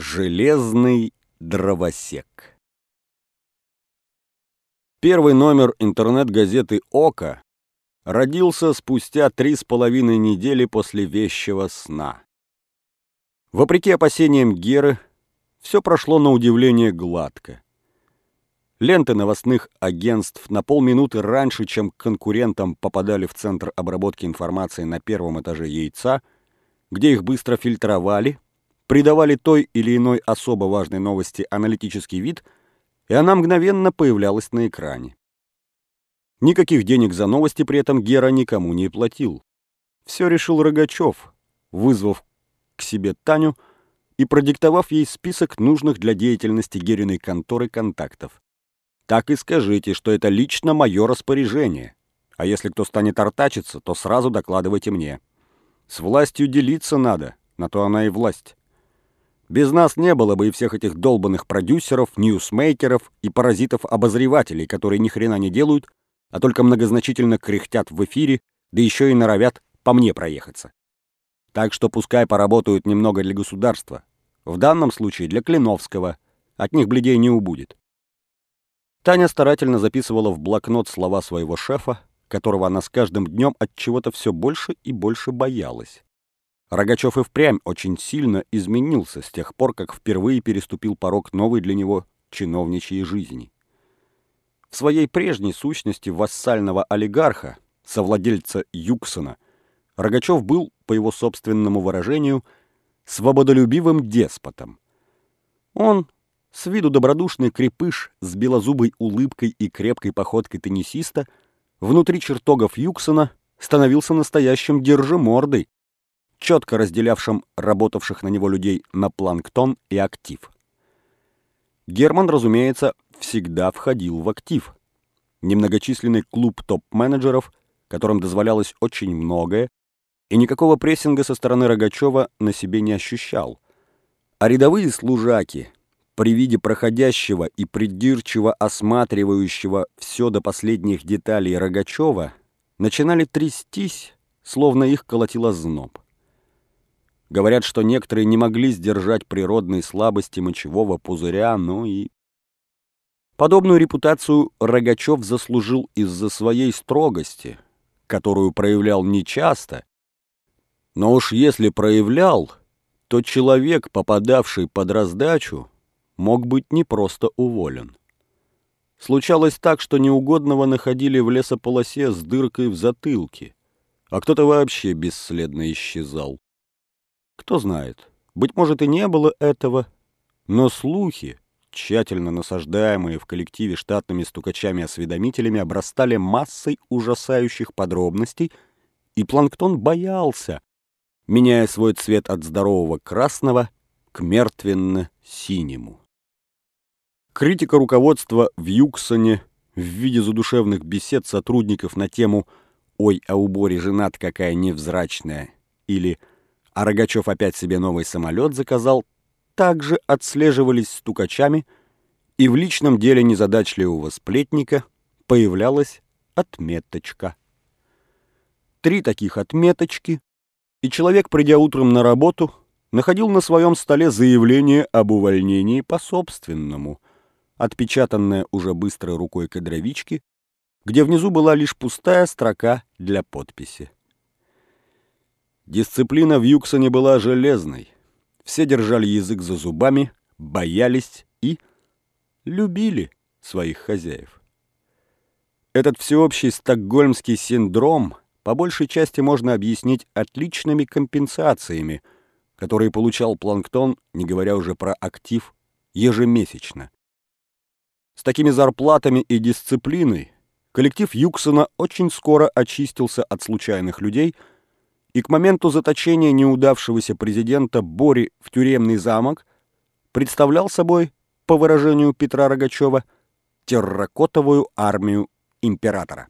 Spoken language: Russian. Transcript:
Железный дровосек Первый номер интернет-газеты «Ока» родился спустя три с половиной недели после вещего сна. Вопреки опасениям Геры, все прошло на удивление гладко. Ленты новостных агентств на полминуты раньше, чем к конкурентам попадали в центр обработки информации на первом этаже яйца, где их быстро фильтровали, придавали той или иной особо важной новости аналитический вид, и она мгновенно появлялась на экране. Никаких денег за новости при этом Гера никому не платил. Все решил Рогачев, вызвав к себе Таню и продиктовав ей список нужных для деятельности Гериной конторы контактов. Так и скажите, что это лично мое распоряжение. А если кто станет артачиться, то сразу докладывайте мне. С властью делиться надо, на то она и власть. Без нас не было бы и всех этих долбанных продюсеров, ньюсмейкеров и паразитов-обозревателей, которые ни хрена не делают, а только многозначительно кряхтят в эфире, да еще и норовят по мне проехаться. Так что пускай поработают немного для государства. В данном случае для Клиновского. От них бледей не убудет. Таня старательно записывала в блокнот слова своего шефа, которого она с каждым днем от чего-то все больше и больше боялась. Рогачев и впрямь очень сильно изменился с тех пор, как впервые переступил порог новой для него чиновничьей жизни. В своей прежней сущности вассального олигарха, совладельца Юксона, Рогачев был, по его собственному выражению, свободолюбивым деспотом. Он, с виду добродушный крепыш с белозубой улыбкой и крепкой походкой теннисиста, внутри чертогов Юксона становился настоящим держимордой, четко разделявшим работавших на него людей на планктон и актив. Герман, разумеется, всегда входил в актив. Немногочисленный клуб топ-менеджеров, которым дозволялось очень многое, и никакого прессинга со стороны Рогачева на себе не ощущал. А рядовые служаки, при виде проходящего и придирчиво осматривающего все до последних деталей Рогачева, начинали трястись, словно их колотило зноб. Говорят, что некоторые не могли сдержать природной слабости мочевого пузыря, ну и... Подобную репутацию Рогачев заслужил из-за своей строгости, которую проявлял нечасто. Но уж если проявлял, то человек, попадавший под раздачу, мог быть не просто уволен. Случалось так, что неугодного находили в лесополосе с дыркой в затылке, а кто-то вообще бесследно исчезал. Кто знает, быть может и не было этого, но слухи, тщательно насаждаемые в коллективе штатными стукачами-осведомителями, обрастали массой ужасающих подробностей, и планктон боялся, меняя свой цвет от здорового красного к мертвенно-синему. Критика руководства в Юксоне в виде задушевных бесед сотрудников на тему «Ой, а у Бори женат какая невзрачная» или «Ой, а Рогачев опять себе новый самолет заказал, также отслеживались стукачами, и в личном деле незадачливого сплетника появлялась отметочка. Три таких отметочки, и человек, придя утром на работу, находил на своем столе заявление об увольнении по собственному, отпечатанное уже быстрой рукой кадровички, где внизу была лишь пустая строка для подписи. Дисциплина в Юксоне была железной. Все держали язык за зубами, боялись и любили своих хозяев. Этот всеобщий стокгольмский синдром по большей части можно объяснить отличными компенсациями, которые получал планктон, не говоря уже про актив, ежемесячно. С такими зарплатами и дисциплиной коллектив Юксона очень скоро очистился от случайных людей – и к моменту заточения неудавшегося президента Бори в тюремный замок представлял собой, по выражению Петра Рогачева, терракотовую армию императора.